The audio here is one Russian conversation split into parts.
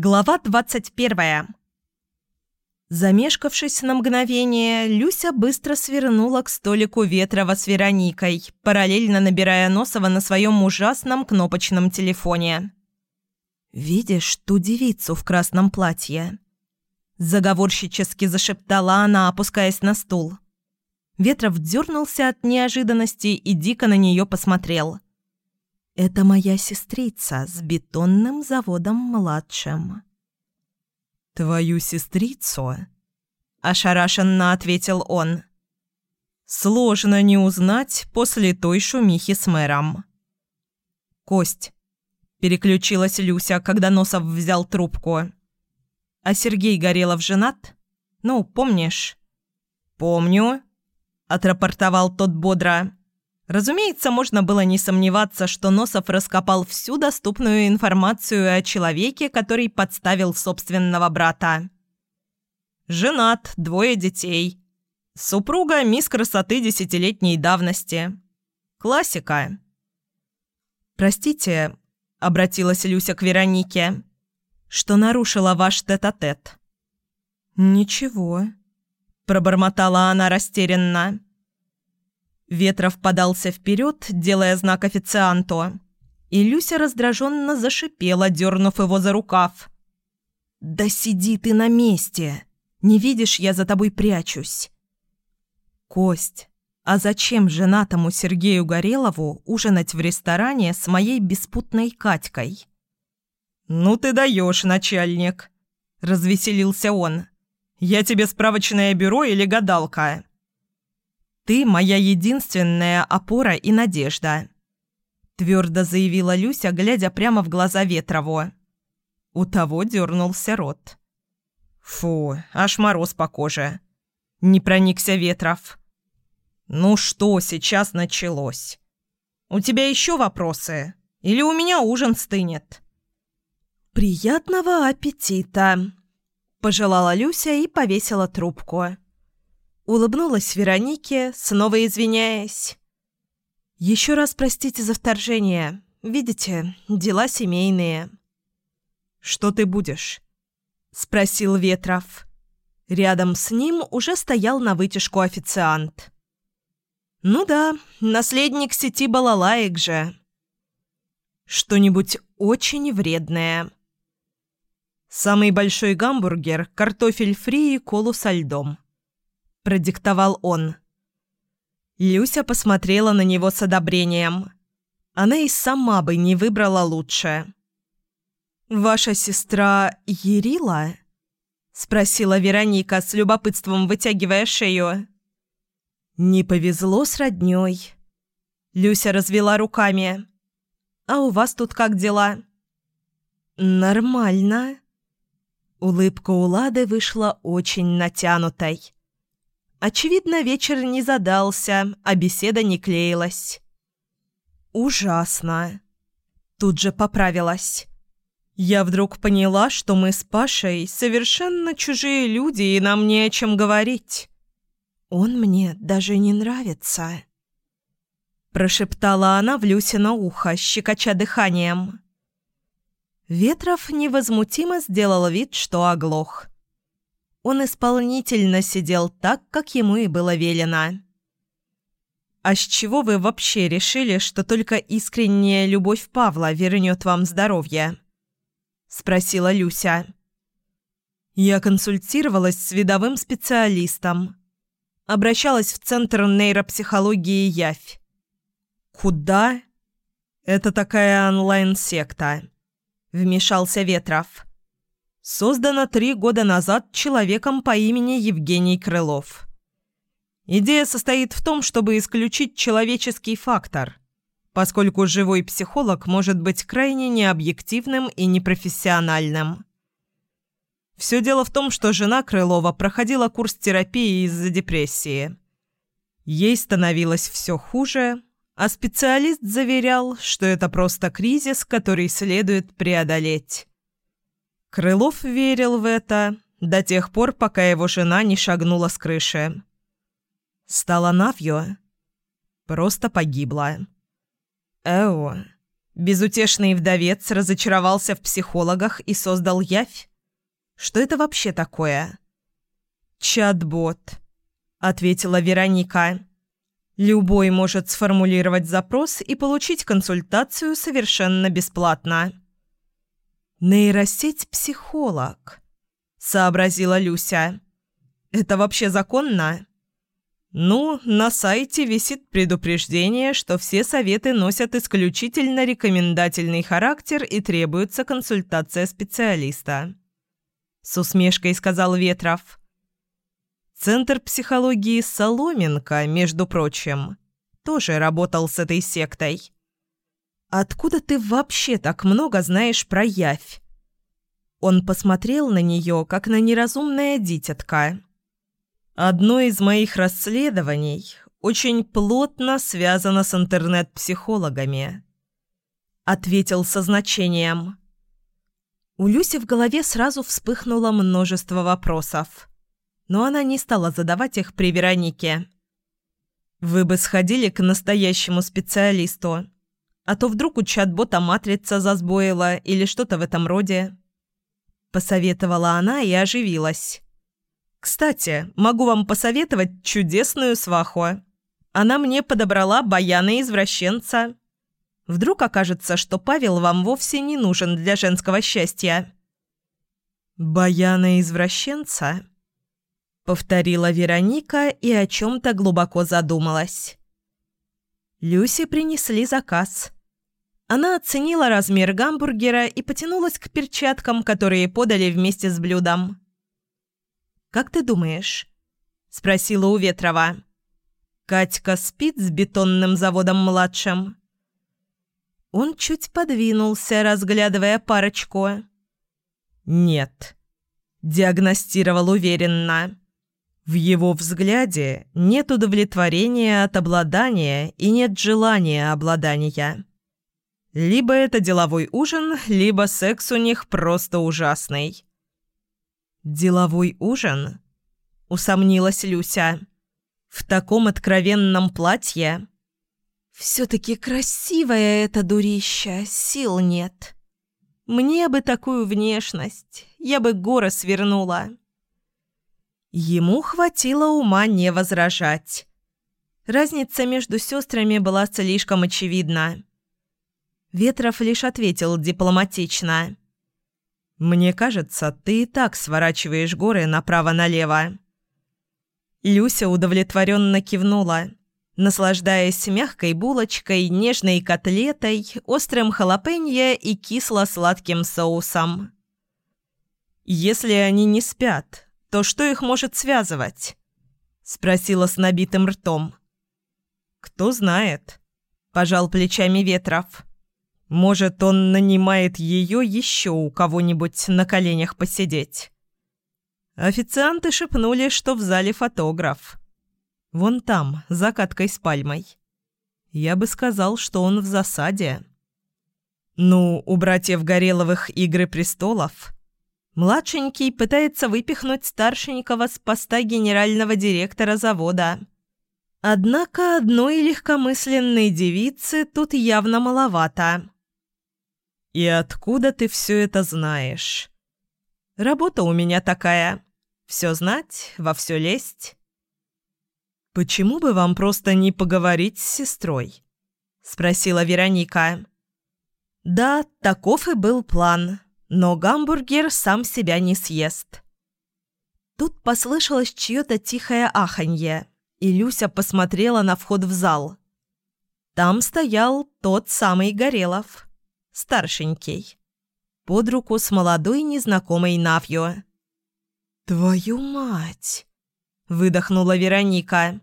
Глава 21. Замешкавшись на мгновение, Люся быстро свернула к столику Ветрова с Вероникой, параллельно набирая Носова на своем ужасном кнопочном телефоне. «Видишь ту девицу в красном платье?» Заговорщически зашептала она, опускаясь на стул. Ветров дернулся от неожиданности и дико на нее посмотрел – это моя сестрица с бетонным заводом младшим». «Твою сестрицу?» – ошарашенно ответил он. «Сложно не узнать после той шумихи с мэром». «Кость», – переключилась Люся, когда Носов взял трубку. «А Сергей Горелов женат? Ну, помнишь?» «Помню», – отрапортовал тот бодро. Разумеется, можно было не сомневаться, что Носов раскопал всю доступную информацию о человеке, который подставил собственного брата. Женат, двое детей. Супруга – мисс красоты десятилетней давности. Классика. «Простите», – обратилась Люся к Веронике, – «что нарушила ваш тет-а-тет». -тет. «Ничего», – пробормотала она растерянно. Ветров подался вперед, делая знак официанту. И Люся раздраженно зашипела, дернув его за рукав. «Да сиди ты на месте! Не видишь, я за тобой прячусь!» «Кость, а зачем женатому Сергею Горелову ужинать в ресторане с моей беспутной Катькой?» «Ну ты даешь, начальник!» – развеселился он. «Я тебе справочное бюро или гадалка?» «Ты моя единственная опора и надежда», – твердо заявила Люся, глядя прямо в глаза Ветрову. У того дернулся рот. «Фу, аж мороз по коже». Не проникся Ветров. «Ну что сейчас началось? У тебя еще вопросы? Или у меня ужин стынет?» «Приятного аппетита!» – пожелала Люся и повесила трубку. Улыбнулась Веронике, снова извиняясь. «Еще раз простите за вторжение. Видите, дела семейные». «Что ты будешь?» – спросил Ветров. Рядом с ним уже стоял на вытяжку официант. «Ну да, наследник сети балалаек же». «Что-нибудь очень вредное». «Самый большой гамбургер, картофель фри и колу со льдом», – продиктовал он. Люся посмотрела на него с одобрением. Она и сама бы не выбрала лучше. «Ваша сестра Ерила?» – спросила Вероника с любопытством, вытягивая шею. «Не повезло с роднёй». Люся развела руками. «А у вас тут как дела?» «Нормально». Улыбка у Лады вышла очень натянутой. Очевидно, вечер не задался, а беседа не клеилась. «Ужасно!» Тут же поправилась. Я вдруг поняла, что мы с Пашей совершенно чужие люди, и нам не о чем говорить. «Он мне даже не нравится», – прошептала она в Люсино ухо, щекоча дыханием. Ветров невозмутимо сделал вид, что оглох. Он исполнительно сидел так, как ему и было велено. «А с чего вы вообще решили, что только искренняя любовь Павла вернет вам здоровье?» – спросила Люся. Я консультировалась с видовым специалистом. Обращалась в Центр нейропсихологии Явь. «Куда?» «Это такая онлайн-секта», – вмешался Ветров создана три года назад человеком по имени Евгений Крылов. Идея состоит в том, чтобы исключить человеческий фактор, поскольку живой психолог может быть крайне необъективным и непрофессиональным. Все дело в том, что жена Крылова проходила курс терапии из-за депрессии. Ей становилось все хуже, а специалист заверял, что это просто кризис, который следует преодолеть. Крылов верил в это до тех пор, пока его жена не шагнула с крыши. Стала Навью. Просто погибла. Эо. Безутешный вдовец разочаровался в психологах и создал явь? Что это вообще такое? «Чат-бот», — ответила Вероника. «Любой может сформулировать запрос и получить консультацию совершенно бесплатно». «Нейросеть-психолог», — сообразила Люся. «Это вообще законно?» «Ну, на сайте висит предупреждение, что все советы носят исключительно рекомендательный характер и требуется консультация специалиста», — с усмешкой сказал Ветров. Центр психологии «Соломенко», между прочим, тоже работал с этой сектой. «Откуда ты вообще так много знаешь про явь?» Он посмотрел на нее, как на неразумное дитятка. Одно из моих расследований очень плотно связано с интернет-психологами. Ответил со значением. У Люси в голове сразу вспыхнуло множество вопросов. Но она не стала задавать их при Веронике. «Вы бы сходили к настоящему специалисту. А то вдруг у чат-бота матрица засбоила или что-то в этом роде». Посоветовала она и оживилась. Кстати, могу вам посоветовать чудесную сваху. Она мне подобрала баяна-извращенца. Вдруг окажется, что Павел вам вовсе не нужен для женского счастья». «Баяна-извращенца?» — повторила Вероника и о чем-то глубоко задумалась. Люси принесли заказ. Она оценила размер гамбургера и потянулась к перчаткам, которые подали вместе с блюдом. Как ты думаешь?» – спросила у Ветрова. «Катька спит с бетонным заводом-младшим?» Он чуть подвинулся, разглядывая парочку. «Нет», – диагностировал уверенно. В его взгляде нет удовлетворения от обладания и нет желания обладания. Либо это деловой ужин, либо секс у них просто ужасный. «Деловой ужин?» – усомнилась Люся. «В таком откровенном платье?» «Все-таки красивая эта дурища, сил нет. Мне бы такую внешность, я бы горы свернула». Ему хватило ума не возражать. Разница между сестрами была слишком очевидна. Ветров лишь ответил дипломатично – «Мне кажется, ты и так сворачиваешь горы направо-налево». Люся удовлетворенно кивнула, наслаждаясь мягкой булочкой, нежной котлетой, острым халапеньо и кисло-сладким соусом. «Если они не спят, то что их может связывать?» – спросила с набитым ртом. «Кто знает», – пожал плечами Ветров. Может, он нанимает ее еще у кого-нибудь на коленях посидеть. Официанты шепнули, что в зале фотограф. Вон там, за каткой с пальмой. Я бы сказал, что он в засаде. Ну, у братьев Гореловых «Игры престолов» младшенький пытается выпихнуть старшенького с поста генерального директора завода. Однако одной легкомысленной девицы тут явно маловато. «И откуда ты все это знаешь?» «Работа у меня такая. Все знать, во все лезть». «Почему бы вам просто не поговорить с сестрой?» – спросила Вероника. «Да, таков и был план, но гамбургер сам себя не съест». Тут послышалось чье-то тихое аханье, и Люся посмотрела на вход в зал. Там стоял тот самый Горелов старшенький, под руку с молодой незнакомой Навью. «Твою мать!» – выдохнула Вероника.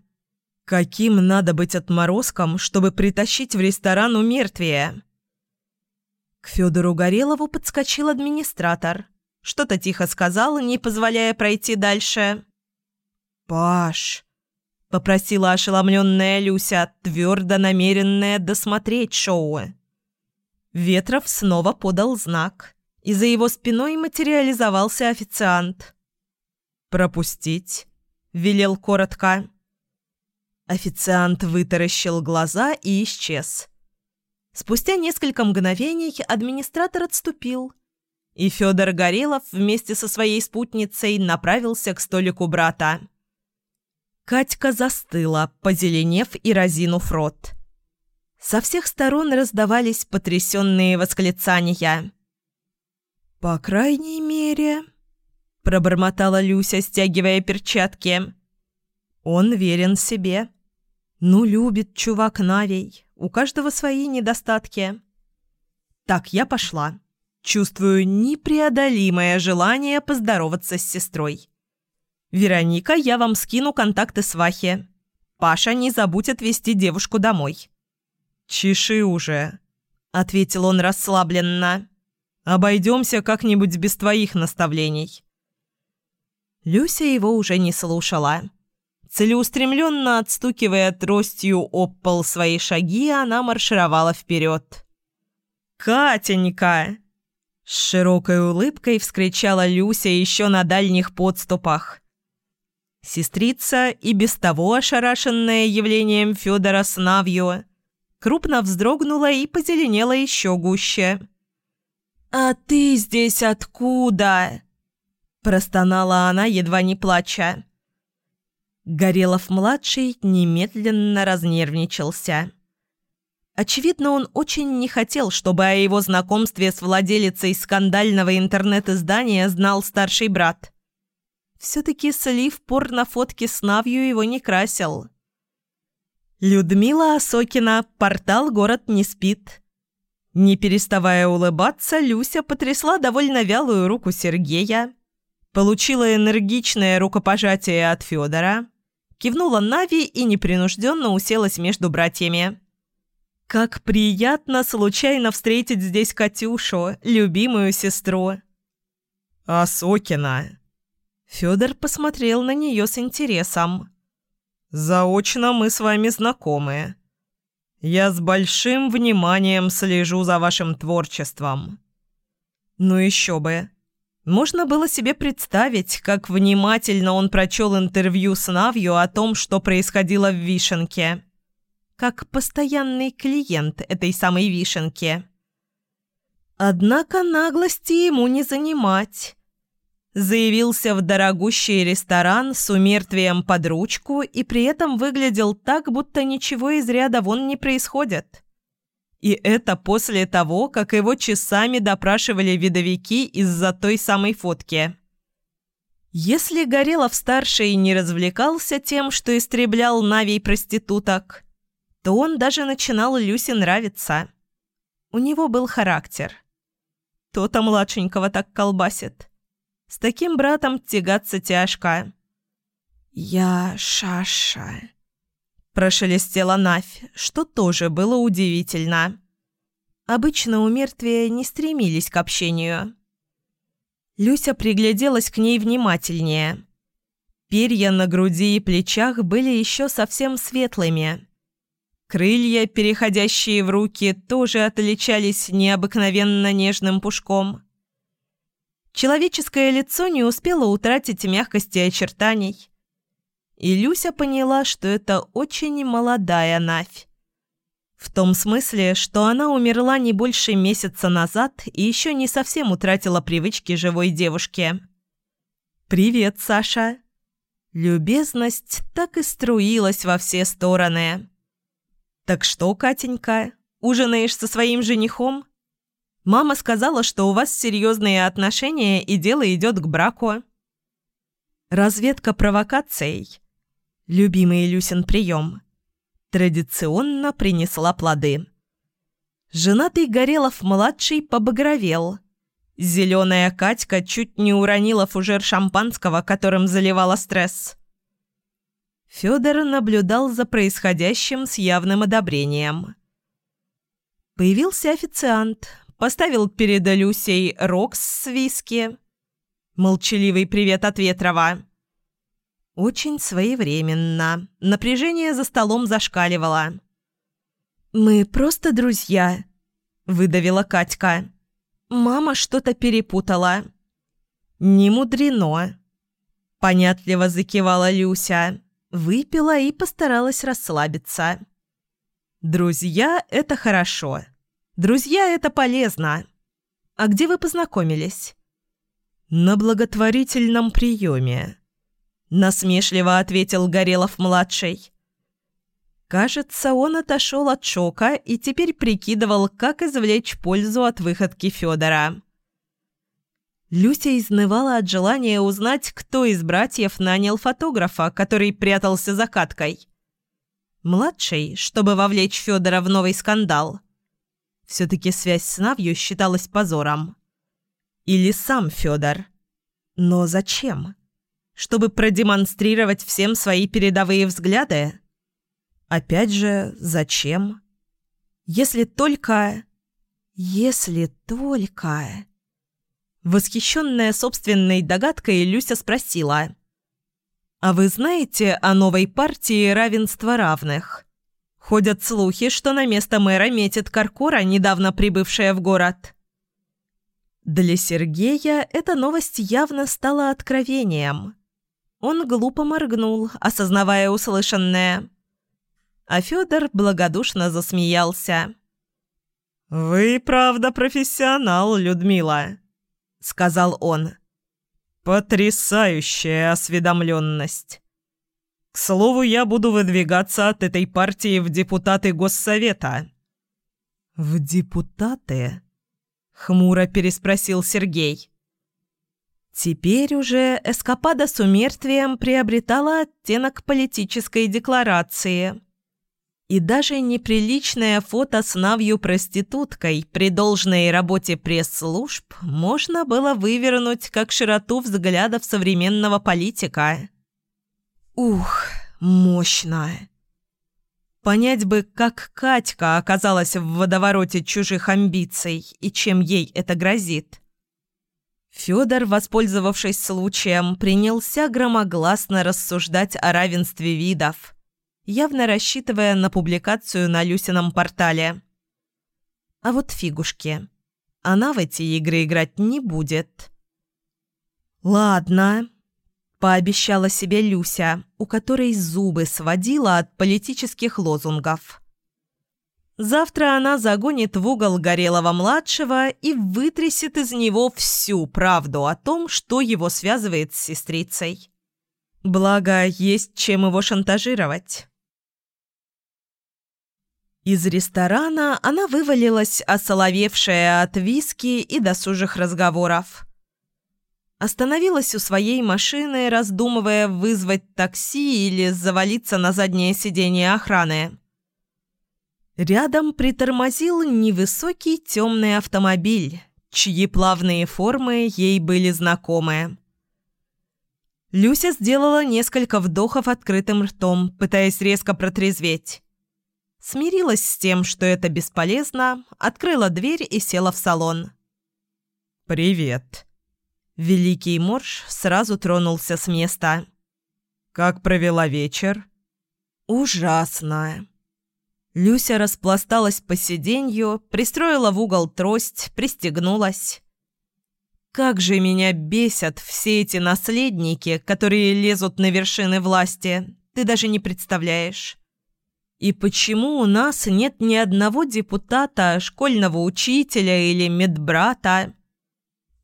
«Каким надо быть отморозком, чтобы притащить в ресторан умертвие?» К Федору Горелову подскочил администратор. Что-то тихо сказал, не позволяя пройти дальше. «Паш!» – попросила ошеломленная Люся, твердо намеренная досмотреть шоу. Ветров снова подал знак, и за его спиной материализовался официант. «Пропустить», — велел коротко. Официант вытаращил глаза и исчез. Спустя несколько мгновений администратор отступил, и Федор Горелов вместе со своей спутницей направился к столику брата. Катька застыла, позеленев и разинув рот. Со всех сторон раздавались потрясенные восклицания. «По крайней мере...» – пробормотала Люся, стягивая перчатки. «Он верен себе. Ну, любит чувак Навей. У каждого свои недостатки. Так, я пошла. Чувствую непреодолимое желание поздороваться с сестрой. Вероника, я вам скину контакты свахи. Паша, не забудь отвезти девушку домой. «Чеши уже», — ответил он расслабленно. «Обойдемся как-нибудь без твоих наставлений». Люся его уже не слушала. Целеустремленно отстукивая тростью об пол свои шаги, она маршировала вперед. «Катенька!» С широкой улыбкой вскричала Люся еще на дальних подступах. Сестрица, и без того ошарашенная явлением Федора с Навью, крупно вздрогнула и позеленела еще гуще. «А ты здесь откуда?» – простонала она, едва не плача. Горелов-младший немедленно разнервничался. Очевидно, он очень не хотел, чтобы о его знакомстве с владелицей скандального интернет-издания знал старший брат. Все-таки слив порнофотки с Навью его не красил. Людмила Осокина, портал «Город не спит». Не переставая улыбаться, Люся потрясла довольно вялую руку Сергея, получила энергичное рукопожатие от Федора кивнула Нави и непринужденно уселась между братьями. «Как приятно случайно встретить здесь Катюшу, любимую сестру!» «Асокина!» Федор посмотрел на нее с интересом. «Заочно мы с вами знакомы. Я с большим вниманием слежу за вашим творчеством». «Ну еще бы!» Можно было себе представить, как внимательно он прочел интервью с Навью о том, что происходило в Вишенке. Как постоянный клиент этой самой Вишенки. Однако наглости ему не занимать. Заявился в дорогущий ресторан с умертвием под ручку и при этом выглядел так, будто ничего из ряда вон не происходит. И это после того, как его часами допрашивали видовики из-за той самой фотки. Если Горелов-старший не развлекался тем, что истреблял навей проституток, то он даже начинал Люсе нравиться. У него был характер. То-то младшенького так колбасит. С таким братом тягаться тяжко. «Я Шаша», Прошелестела Навь, что тоже было удивительно. Обычно у мертвия не стремились к общению. Люся пригляделась к ней внимательнее. Перья на груди и плечах были еще совсем светлыми. Крылья, переходящие в руки, тоже отличались необыкновенно нежным пушком. Человеческое лицо не успело утратить мягкости очертаний – и Люся поняла, что это очень молодая Навь. В том смысле, что она умерла не больше месяца назад и еще не совсем утратила привычки живой девушки. «Привет, Саша!» Любезность так и струилась во все стороны. «Так что, Катенька, ужинаешь со своим женихом?» «Мама сказала, что у вас серьезные отношения и дело идет к браку». Разведка провокацией любимый Люсин прием, традиционно принесла плоды. Женатый Горелов-младший побагровел. Зеленая Катька чуть не уронила фужер шампанского, которым заливала стресс. Федор наблюдал за происходящим с явным одобрением. Появился официант, поставил перед Люсей рокс с виски. Молчаливый привет от Ветрова. Очень своевременно. Напряжение за столом зашкаливало. «Мы просто друзья», — выдавила Катька. «Мама что-то перепутала». «Не мудрено», — понятливо закивала Люся. Выпила и постаралась расслабиться. «Друзья — это хорошо. Друзья – это полезно. А где вы познакомились?» «На благотворительном приеме», – насмешливо ответил Горелов-младший. Кажется, он отошел от шока и теперь прикидывал, как извлечь пользу от выходки Федора. Люся изнывала от желания узнать, кто из братьев нанял фотографа, который прятался за каткой. Младший, чтобы вовлечь Федора в новый скандал. Все-таки связь с Навью считалась позором. Или сам Федор. Но зачем? Чтобы продемонстрировать всем свои передовые взгляды? Опять же, зачем? Если только... Если только... Восхищенная собственной догадкой, Люся спросила. «А вы знаете о новой партии равенства равных? Ходят слухи, что на место мэра метит Каркора, недавно прибывшая в город». Для Сергея эта новость явно стала откровением. Он глупо моргнул, осознавая услышанное. А Федор благодушно засмеялся. «Вы, правда, профессионал, Людмила», — сказал он. «Потрясающая осведомленность. К слову, я буду выдвигаться от этой партии в депутаты Госсовета». «В депутаты?» — хмуро переспросил Сергей. Теперь уже эскапада с умертвием приобретала оттенок политической декларации. И даже неприличное фото с навью-проституткой при должной работе пресс-служб можно было вывернуть как широту взглядов современного политика. Ух, мощно! Понять бы, как Катька оказалась в водовороте чужих амбиций и чем ей это грозит. Федор, воспользовавшись случаем, принялся громогласно рассуждать о равенстве видов – явно рассчитывая на публикацию на Люсином портале. А вот фигушки. Она в эти игры играть не будет. «Ладно», – пообещала себе Люся, у которой зубы сводила от политических лозунгов. Завтра она загонит в угол Горелого-младшего и вытрясет из него всю правду о том, что его связывает с сестрицей. Благо, есть чем его шантажировать. Из ресторана она вывалилась, осоловевшая от виски и досужих разговоров. Остановилась у своей машины, раздумывая вызвать такси или завалиться на заднее сиденье охраны. Рядом притормозил невысокий темный автомобиль, чьи плавные формы ей были знакомы. Люся сделала несколько вдохов открытым ртом, пытаясь резко протрезветь. Смирилась с тем, что это бесполезно, открыла дверь и села в салон. «Привет». Великий Морж сразу тронулся с места. «Как провела вечер?» «Ужасно». Люся распласталась по сиденью, пристроила в угол трость, пристегнулась. «Как же меня бесят все эти наследники, которые лезут на вершины власти, ты даже не представляешь». И почему у нас нет ни одного депутата, школьного учителя или медбрата?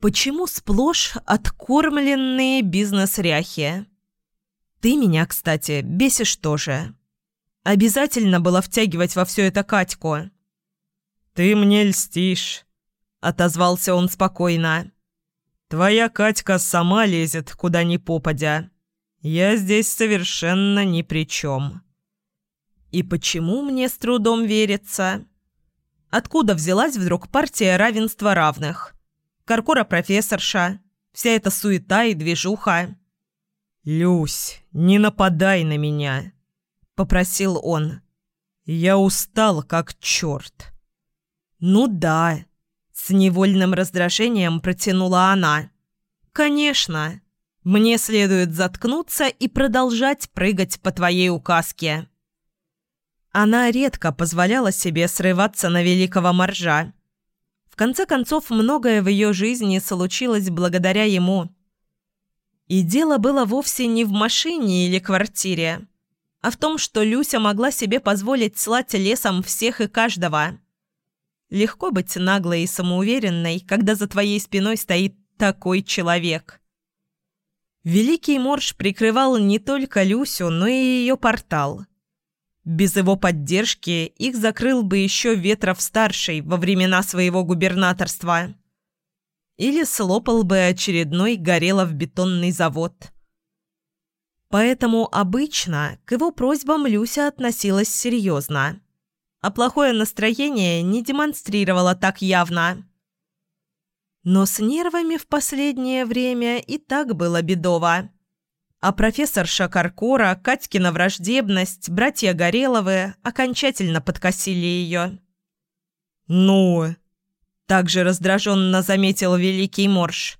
Почему сплошь откормленные бизнес-ряхи? Ты меня, кстати, бесишь тоже. Обязательно было втягивать во все это Катьку. «Ты мне льстишь», — отозвался он спокойно. «Твоя Катька сама лезет, куда ни попадя. Я здесь совершенно ни при чем». И почему мне с трудом верится? Откуда взялась вдруг партия равенства равных? Каркора-профессорша, вся эта суета и движуха. «Люсь, не нападай на меня», — попросил он. «Я устал, как черт». «Ну да», — с невольным раздражением протянула она. «Конечно, мне следует заткнуться и продолжать прыгать по твоей указке». Она редко позволяла себе срываться на великого моржа. В конце концов, многое в ее жизни случилось благодаря ему. И дело было вовсе не в машине или квартире, а в том, что Люся могла себе позволить слать лесом всех и каждого. Легко быть наглой и самоуверенной, когда за твоей спиной стоит такой человек. Великий Морж прикрывал не только Люсю, но и ее портал. Без его поддержки их закрыл бы еще Ветров-старший во времена своего губернаторства. Или слопал бы очередной Горелов-бетонный завод. Поэтому обычно к его просьбам Люся относилась серьезно, а плохое настроение не демонстрировала так явно. Но с нервами в последнее время и так было бедово. А профессор Шакаркора, Катькина враждебность, братья Гореловы окончательно подкосили ее. «Ну?» – также раздраженно заметил Великий Морж.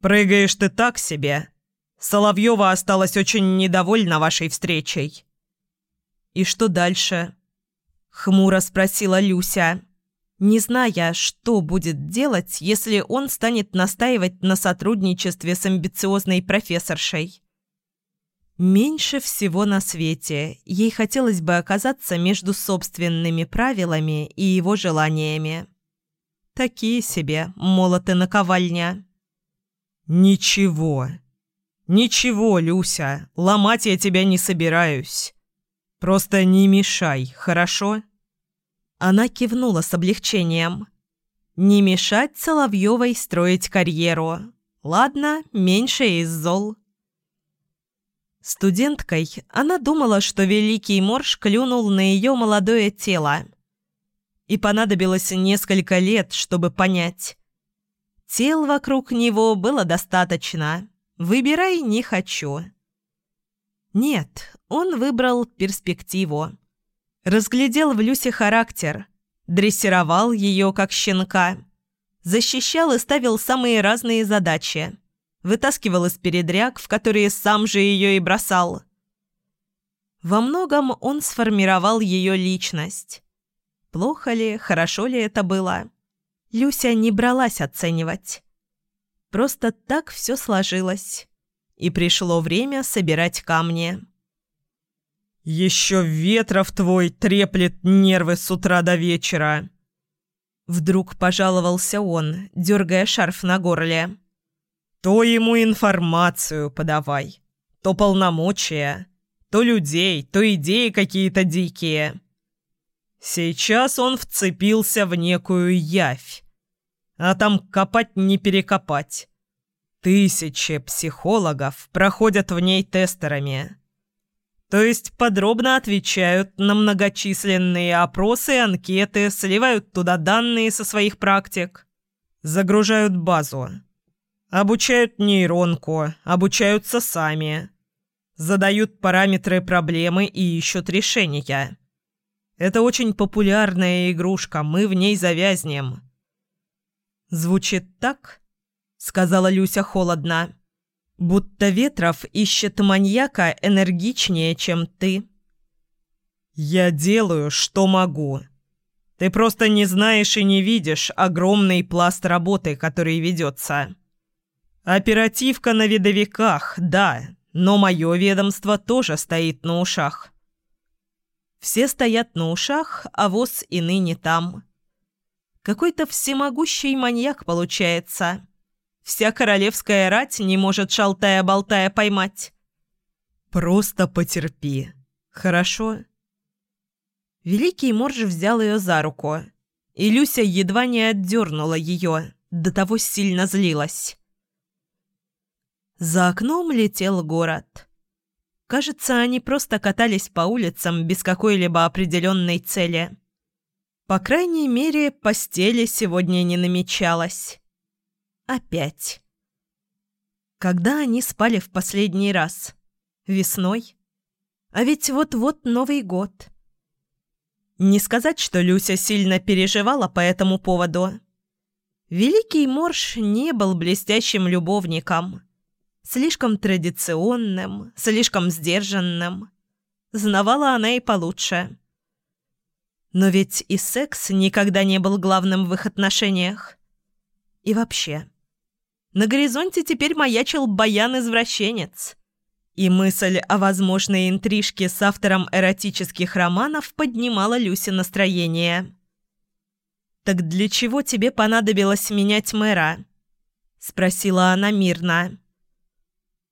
«Прыгаешь ты так себе. Соловьева осталась очень недовольна вашей встречей». «И что дальше?» – хмуро спросила Люся не зная, что будет делать, если он станет настаивать на сотрудничестве с амбициозной профессоршей. Меньше всего на свете ей хотелось бы оказаться между собственными правилами и его желаниями. Такие себе молоты наковальня. «Ничего. Ничего, Люся, ломать я тебя не собираюсь. Просто не мешай, хорошо?» Она кивнула с облегчением. «Не мешать Соловьевой строить карьеру. Ладно, меньше из зол». Студенткой она думала, что Великий Морж клюнул на ее молодое тело. И понадобилось несколько лет, чтобы понять. Тел вокруг него было достаточно. Выбирай не хочу. Нет, он выбрал перспективу. Разглядел в Люсе характер, дрессировал ее как щенка, защищал и ставил самые разные задачи, вытаскивал из передряг, в которые сам же ее и бросал. Во многом он сформировал ее личность. Плохо ли, хорошо ли это было? Люся не бралась оценивать. Просто так все сложилось. И пришло время собирать камни. «Еще ветров твой треплет нервы с утра до вечера!» Вдруг пожаловался он, дергая шарф на горле. «То ему информацию подавай, то полномочия, то людей, то идеи какие-то дикие. Сейчас он вцепился в некую явь, а там копать не перекопать. Тысячи психологов проходят в ней тестерами». То есть подробно отвечают на многочисленные опросы анкеты, сливают туда данные со своих практик, загружают базу, обучают нейронку, обучаются сами, задают параметры проблемы и ищут решения. Это очень популярная игрушка, мы в ней завязнем. «Звучит так?» — сказала Люся холодно. Будто Ветров ищет маньяка энергичнее, чем ты. «Я делаю, что могу. Ты просто не знаешь и не видишь огромный пласт работы, который ведется. Оперативка на видовиках, да, но мое ведомство тоже стоит на ушах». Все стоят на ушах, а воз и ныне там. Какой-то всемогущий маньяк получается. Вся королевская рать не может шалтая-болтая поймать. Просто потерпи. Хорошо?» Великий Морж взял ее за руку, и Люся едва не отдернула ее, до того сильно злилась. За окном летел город. Кажется, они просто катались по улицам без какой-либо определенной цели. По крайней мере, постели сегодня не намечалось. Опять. Когда они спали в последний раз? Весной? А ведь вот-вот Новый год. Не сказать, что Люся сильно переживала по этому поводу. Великий Морж не был блестящим любовником. Слишком традиционным, слишком сдержанным. Знавала она и получше. Но ведь и секс никогда не был главным в их отношениях. И вообще, на горизонте теперь маячил баян-извращенец. И мысль о возможной интрижке с автором эротических романов поднимала Люсе настроение. «Так для чего тебе понадобилось менять мэра?» — спросила она мирно.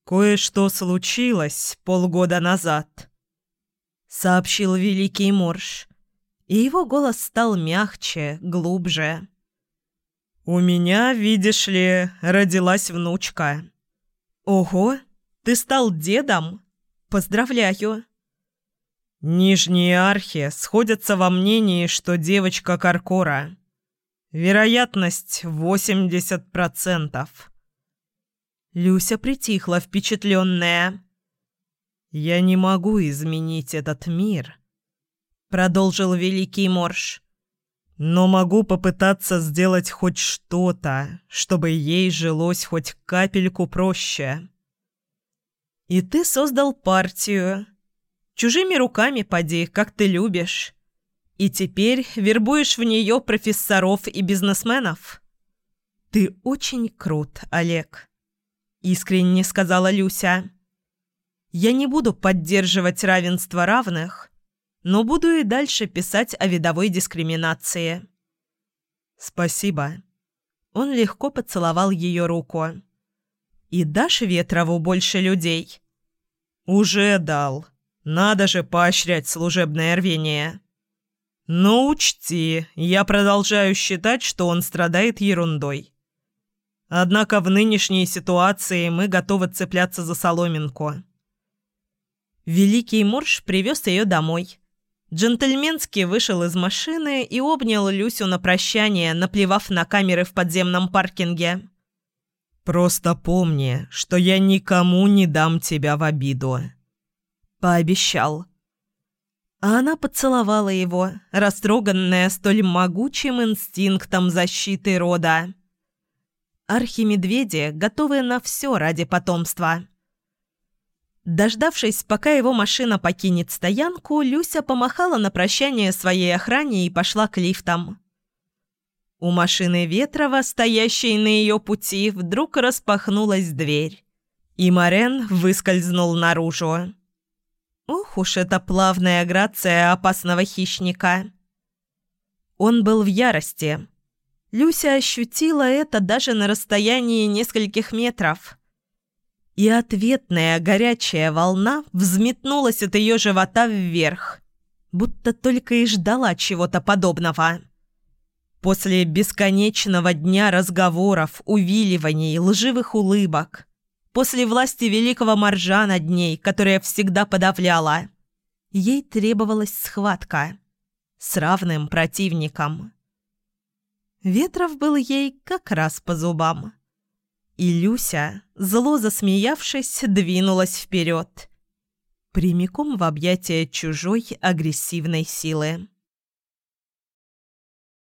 «Кое-что случилось полгода назад», — сообщил Великий Морж, и его голос стал мягче, глубже. «У меня, видишь ли, родилась внучка». «Ого, ты стал дедом? Поздравляю!» Нижние архи сходятся во мнении, что девочка Каркора. Вероятность 80%. Люся притихла, впечатленная. «Я не могу изменить этот мир», — продолжил Великий Морж. «Но могу попытаться сделать хоть что-то, чтобы ей жилось хоть капельку проще». «И ты создал партию. Чужими руками поди, как ты любишь. И теперь вербуешь в нее профессоров и бизнесменов. Ты очень крут, Олег». — искренне сказала Люся. «Я не буду поддерживать равенство равных, но буду и дальше писать о видовой дискриминации». «Спасибо». Он легко поцеловал ее руку. «И дашь Ветрову больше людей?» «Уже дал. Надо же поощрять служебное рвение». «Но учти, я продолжаю считать, что он страдает ерундой. Однако в нынешней ситуации мы готовы цепляться за соломинку. Великий Морж привез ее домой. Джентльменски вышел из машины и обнял Люсю на прощание, наплевав на камеры в подземном паркинге. «Просто помни, что я никому не дам тебя в обиду», — пообещал. А она поцеловала его, растроганная столь могучим инстинктом защиты рода архимедведи, готовые на все ради потомства. Дождавшись, пока его машина покинет стоянку, Люся помахала на прощание своей охране и пошла к лифтам. У машины Ветрова, стоящей на ее пути, вдруг распахнулась дверь, и Морен выскользнул наружу. Ух уж эта плавная грация опасного хищника! Он был в ярости. Люся ощутила это даже на расстоянии нескольких метров. И ответная горячая волна взметнулась от ее живота вверх, будто только и ждала чего-то подобного. После бесконечного дня разговоров, увиливаний, лживых улыбок, после власти великого моржа над ней, которая всегда подавляла, ей требовалась схватка с равным противником. Ветров был ей как раз по зубам. И Люся, зло засмеявшись, двинулась вперед, прямиком в объятия чужой агрессивной силы.